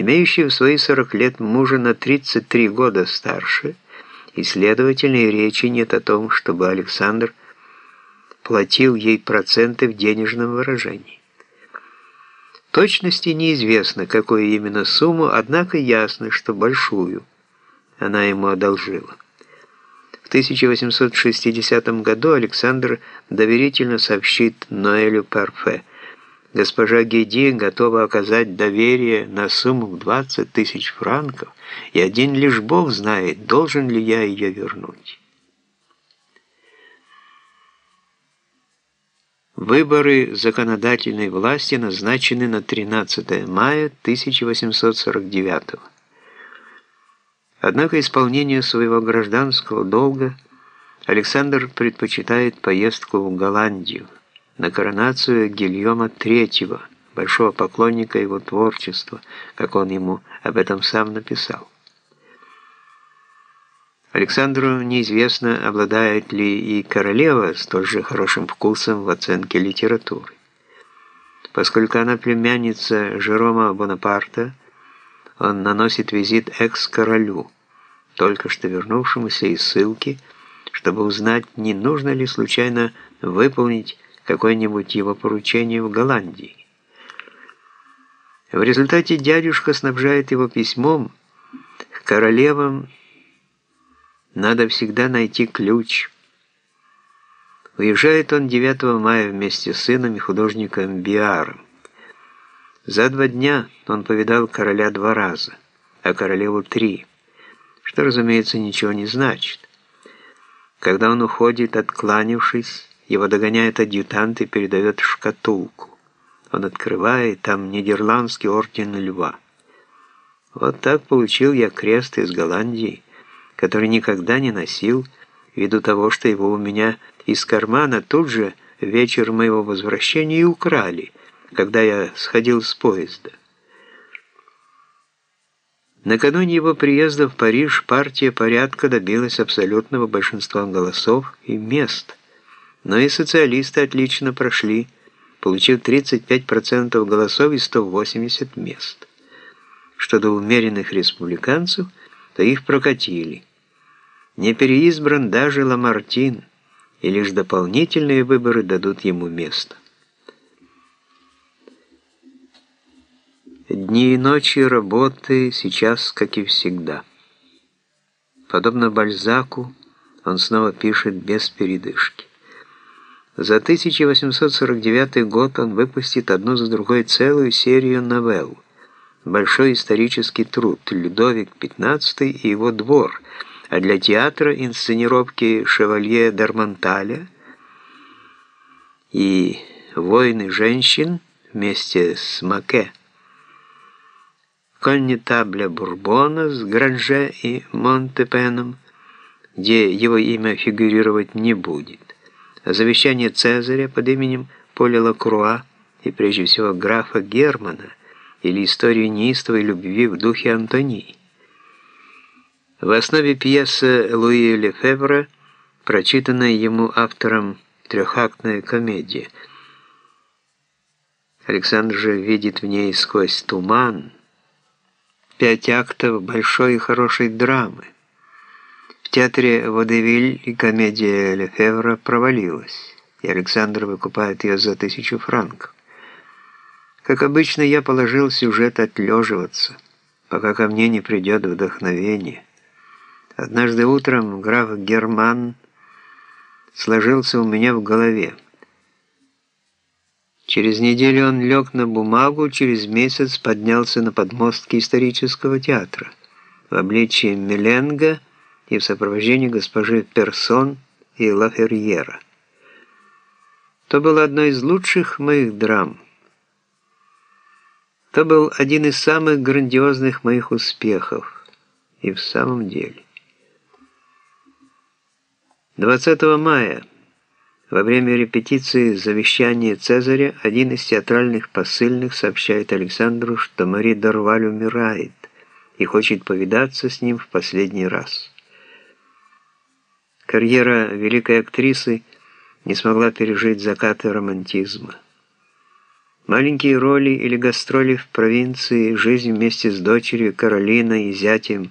имеющий в свои 40 лет мужа на 33 года старше, и, следовательно, и речи нет о том, чтобы Александр платил ей проценты в денежном выражении. Точности неизвестно, какую именно сумму, однако ясно, что большую она ему одолжила. В 1860 году Александр доверительно сообщит Ноэлю Парфе – Госпожа Геди готова оказать доверие на сумму в 20 тысяч франков, и один лишь Бог знает, должен ли я ее вернуть. Выборы законодательной власти назначены на 13 мая 1849 года. Однако исполнению своего гражданского долга Александр предпочитает поездку в Голландию на коронацию Гильома III, большого поклонника его творчества, как он ему об этом сам написал. Александру неизвестно, обладает ли и королева столь же хорошим вкусом в оценке литературы. Поскольку она племянница Жерома Бонапарта, он наносит визит экс-королю, только что вернувшемуся из ссылки, чтобы узнать, не нужно ли случайно выполнить какое-нибудь его поручение в Голландии. В результате дядюшка снабжает его письмом к королевам надо всегда найти ключ. Уезжает он 9 мая вместе с сыном и художником Биаром. За два дня он повидал короля два раза, а королеву три, что, разумеется, ничего не значит. Когда он уходит, откланившись, его догоняет адъютант и передает шкатулку. Он открывает, там нидерландский орден льва. Вот так получил я крест из Голландии, который никогда не носил, ввиду того, что его у меня из кармана тут же вечер моего возвращения и украли, когда я сходил с поезда. Накануне его приезда в Париж партия порядка добилась абсолютного большинства голосов и мест – но и социалисты отлично прошли, получив 35% голосов и 180 мест. Что до умеренных республиканцев, то их прокатили. Не переизбран даже Ламартин, и лишь дополнительные выборы дадут ему место. Дни и ночи работы сейчас, как и всегда. Подобно Бальзаку, он снова пишет без передышки. За 1849 год он выпустит одну за другой целую серию новелл. Большой исторический труд «Людовик XV и его двор», а для театра инсценировки «Шевалье Дармонталя» и «Войны женщин» вместе с Маке, «Коннетабля Бурбона» с Гранже и Монтепеном, где его имя фигурировать не будет завещание Цезаря под именем Поля Лакруа и прежде всего графа Германа или историю неистовой любви в духе Антонии. В основе пьесы Луи Лефевра, прочитанная ему автором трехактная комедия. Александр же видит в ней сквозь туман пять актов большой и хорошей драмы. В театре «Водевиль» и комедия Лефевра провалилась, и Александр выкупает ее за тысячу франков. Как обычно, я положил сюжет отлеживаться, пока ко мне не придет вдохновение. Однажды утром граф Герман сложился у меня в голове. Через неделю он лег на бумагу, через месяц поднялся на подмостки исторического театра. В обличии Меленга – и в сопровождении госпожи Персон и Лаферьера. То было одно из лучших моих драм. То был один из самых грандиозных моих успехов. И в самом деле. 20 мая, во время репетиции завещания Цезаря, один из театральных посыльных сообщает Александру, что Мари Дорваль умирает и хочет повидаться с ним в последний раз. Карьера великой актрисы не смогла пережить закаты романтизма. Маленькие роли или гастроли в провинции, жизнь вместе с дочерью Каролиной и зятем